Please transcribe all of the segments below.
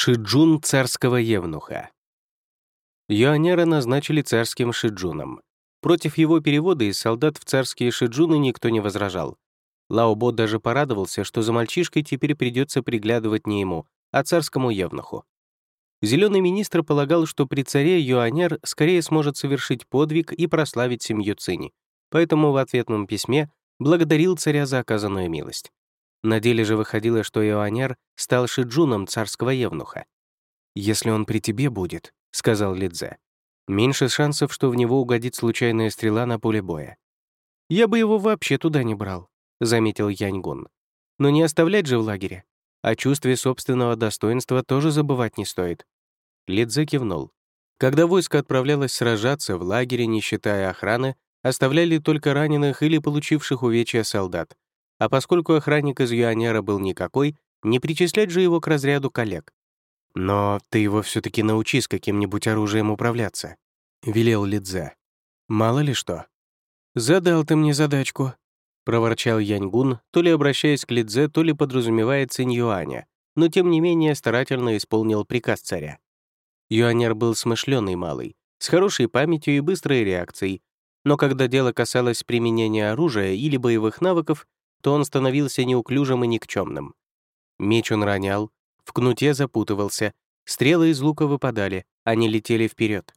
Шиджун царского евнуха. Юанера назначили царским шиджуном. Против его перевода из солдат в царские шиджуны никто не возражал. Лаобо даже порадовался, что за мальчишкой теперь придется приглядывать не ему, а царскому евнуху. Зеленый министр полагал, что при царе Юанер скорее сможет совершить подвиг и прославить семью Цини, поэтому в ответном письме благодарил царя за оказанную милость. На деле же выходило, что Иоанер стал шиджуном царского евнуха. «Если он при тебе будет», — сказал Лидзе, «меньше шансов, что в него угодит случайная стрела на поле боя». «Я бы его вообще туда не брал», — заметил Яньгун. «Но не оставлять же в лагере. О чувстве собственного достоинства тоже забывать не стоит». Лидзе кивнул. Когда войско отправлялось сражаться в лагере, не считая охраны, оставляли только раненых или получивших увечья солдат, а поскольку охранник из Юанера был никакой, не причислять же его к разряду коллег. «Но ты его все таки научи с каким-нибудь оружием управляться», — велел Лидзе. «Мало ли что». «Задал ты мне задачку», — проворчал Яньгун, то ли обращаясь к Лидзе, то ли подразумевая Цинь Юаня, но тем не менее старательно исполнил приказ царя. Юанер был смышленый малый, с хорошей памятью и быстрой реакцией, но когда дело касалось применения оружия или боевых навыков, то он становился неуклюжим и никчемным. Меч он ронял, в кнуте запутывался, стрелы из лука выпадали, они летели вперед.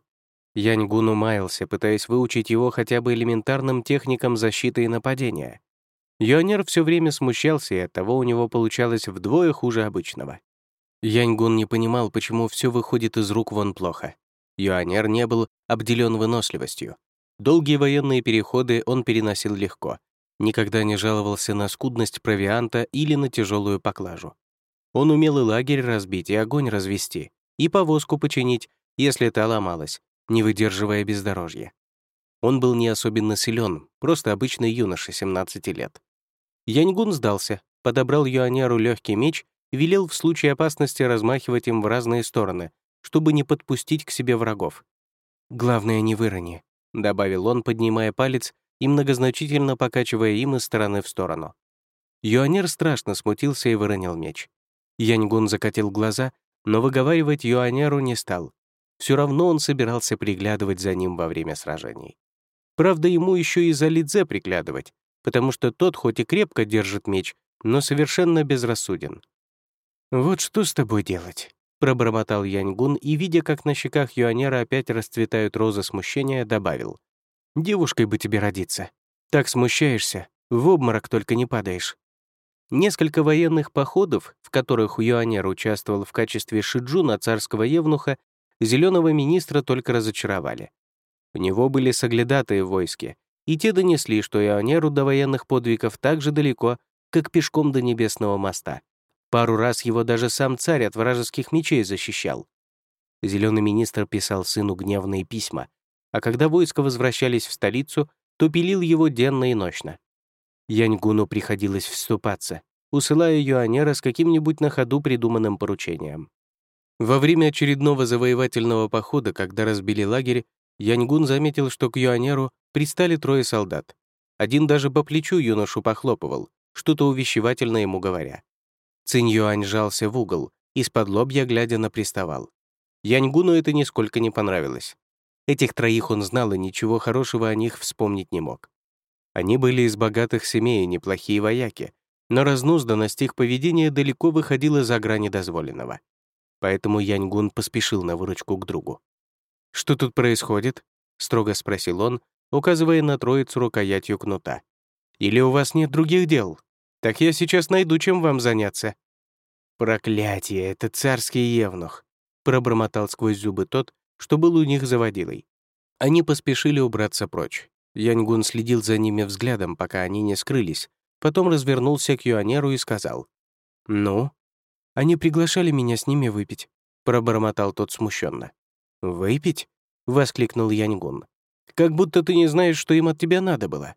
Яньгун умаялся, пытаясь выучить его хотя бы элементарным техникам защиты и нападения. Юанер все время смущался, и оттого у него получалось вдвое хуже обычного. Яньгун не понимал, почему все выходит из рук вон плохо. Юанер не был обделен выносливостью. Долгие военные переходы он переносил легко, никогда не жаловался на скудность провианта или на тяжелую поклажу. Он умел и лагерь разбить, и огонь развести, и повозку починить, если та ломалась, не выдерживая бездорожья. Он был не особенно силен, просто обычный юноша 17 лет. Яньгун сдался, подобрал Юаняру легкий меч и велел в случае опасности размахивать им в разные стороны, чтобы не подпустить к себе врагов. «Главное, не вырони», — добавил он, поднимая палец и многозначительно покачивая им из стороны в сторону. Юанер страшно смутился и выронил меч. Яньгун закатил глаза, но выговаривать Юанеру не стал. Все равно он собирался приглядывать за ним во время сражений. Правда, ему еще и за Лидзе приглядывать, потому что тот хоть и крепко держит меч, но совершенно безрассуден. «Вот что с тобой делать?» — пробормотал Яньгун и, видя, как на щеках Юанера опять расцветают розы смущения, добавил. Девушкой бы тебе родиться. Так смущаешься, в обморок только не падаешь. Несколько военных походов, в которых Юанер участвовал в качестве шиджуна царского евнуха, зеленого министра только разочаровали. У него были соглядатые в войске, и те донесли, что Юанеру до военных подвигов так же далеко, как пешком до небесного моста. Пару раз его даже сам царь от вражеских мечей защищал. Зеленый министр писал сыну гневные письма, а когда войска возвращались в столицу, то пилил его денно и ночно. Яньгуну приходилось вступаться, усылая Юанера с каким-нибудь на ходу придуманным поручением. Во время очередного завоевательного похода, когда разбили лагерь, Яньгун заметил, что к Юанеру пристали трое солдат. Один даже по плечу юношу похлопывал, что-то увещевательно ему говоря. Цинь Юань жался в угол, из-под лобья глядя на приставал. Яньгуну это нисколько не понравилось. Этих троих он знал и ничего хорошего о них вспомнить не мог. Они были из богатых семей и неплохие вояки, но разнузданность их поведения далеко выходила за грани дозволенного. Поэтому Яньгун поспешил на выручку к другу. «Что тут происходит?» — строго спросил он, указывая на троицу рукоятью кнута. «Или у вас нет других дел? Так я сейчас найду, чем вам заняться». «Проклятие, это царский евнух», — пробормотал сквозь зубы тот, что был у них заводилой. Они поспешили убраться прочь. Яньгун следил за ними взглядом, пока они не скрылись, потом развернулся к Юанеру и сказал. «Ну?» «Они приглашали меня с ними выпить», — пробормотал тот смущенно. «Выпить?» — воскликнул Яньгун. «Как будто ты не знаешь, что им от тебя надо было».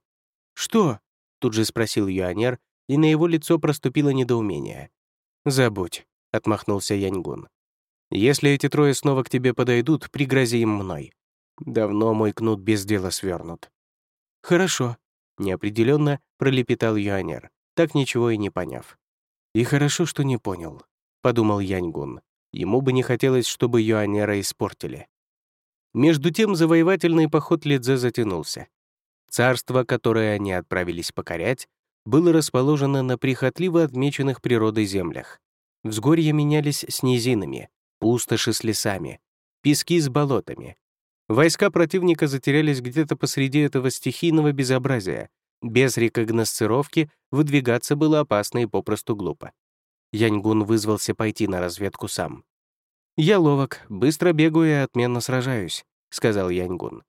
«Что?» — тут же спросил Юанер, и на его лицо проступило недоумение. «Забудь», — отмахнулся Яньгун. Если эти трое снова к тебе подойдут, пригрози им мной. Давно мой кнут без дела свернут». «Хорошо», — неопределенно пролепетал Юанер, так ничего и не поняв. «И хорошо, что не понял», — подумал Яньгун. Ему бы не хотелось, чтобы Юанера испортили. Между тем завоевательный поход Лидзе затянулся. Царство, которое они отправились покорять, было расположено на прихотливо отмеченных природой землях. Взгорья менялись с низинами, пустоши с лесами, пески с болотами. Войска противника затерялись где-то посреди этого стихийного безобразия. Без рекогносцировки выдвигаться было опасно и попросту глупо. Яньгун вызвался пойти на разведку сам. «Я ловок, быстро бегаю и отменно сражаюсь», — сказал Яньгун.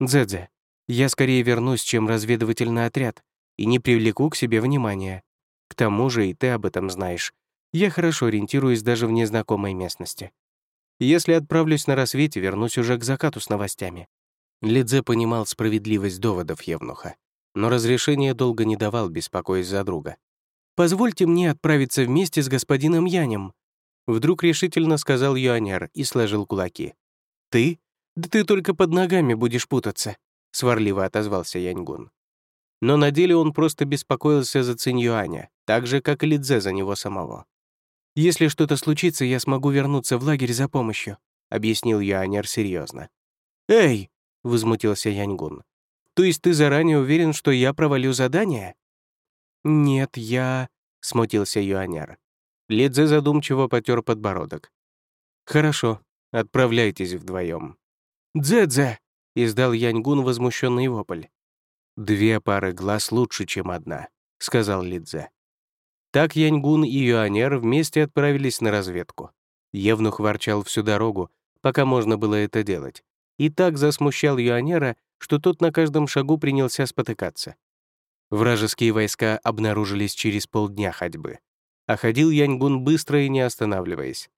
«Дзэдзе, я скорее вернусь, чем разведывательный отряд, и не привлеку к себе внимания. К тому же и ты об этом знаешь. Я хорошо ориентируюсь даже в незнакомой местности. Если отправлюсь на рассвете, вернусь уже к закату с новостями». Лидзе понимал справедливость доводов Евнуха, но разрешение долго не давал, беспокоясь за друга. «Позвольте мне отправиться вместе с господином Янем», вдруг решительно сказал Юанер и сложил кулаки. «Ты? Да ты только под ногами будешь путаться», сварливо отозвался Яньгун. Но на деле он просто беспокоился за Цинь-Юаня, так же, как и Лидзе за него самого. «Если что-то случится, я смогу вернуться в лагерь за помощью», — объяснил Юанер серьезно. «Эй!» — возмутился Яньгун. «То есть ты заранее уверен, что я провалю задание?» «Нет, я...» — смутился Юанер. Лидзе задумчиво потер подбородок. «Хорошо, отправляйтесь вдвоем. «Дзе-дзе!» — издал Яньгун возмущенный вопль. «Две пары глаз лучше, чем одна», — сказал Лидзе. Так Яньгун и Юанер вместе отправились на разведку. Евнух ворчал всю дорогу, пока можно было это делать, и так засмущал Юанера, что тот на каждом шагу принялся спотыкаться. Вражеские войска обнаружились через полдня ходьбы, а ходил Яньгун быстро и не останавливаясь.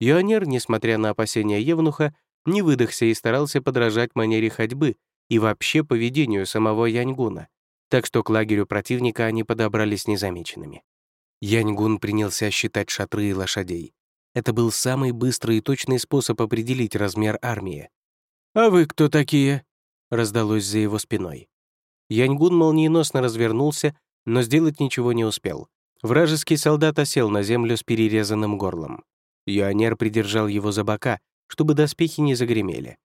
Юанер, несмотря на опасения Евнуха, не выдохся и старался подражать манере ходьбы и вообще поведению самого Яньгуна, так что к лагерю противника они подобрались незамеченными. Яньгун принялся считать шатры и лошадей. Это был самый быстрый и точный способ определить размер армии. «А вы кто такие?» — раздалось за его спиной. Яньгун молниеносно развернулся, но сделать ничего не успел. Вражеский солдат осел на землю с перерезанным горлом. Юанер придержал его за бока, чтобы доспехи не загремели.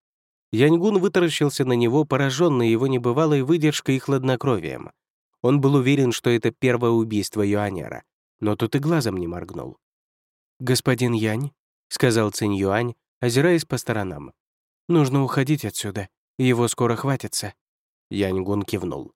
Яньгун вытаращился на него, пораженный его небывалой выдержкой и хладнокровием. Он был уверен, что это первое убийство Юанера, но тут и глазом не моргнул. «Господин Янь», — сказал Цинь Юань, озираясь по сторонам, — «нужно уходить отсюда, его скоро хватится». Янь Гун кивнул.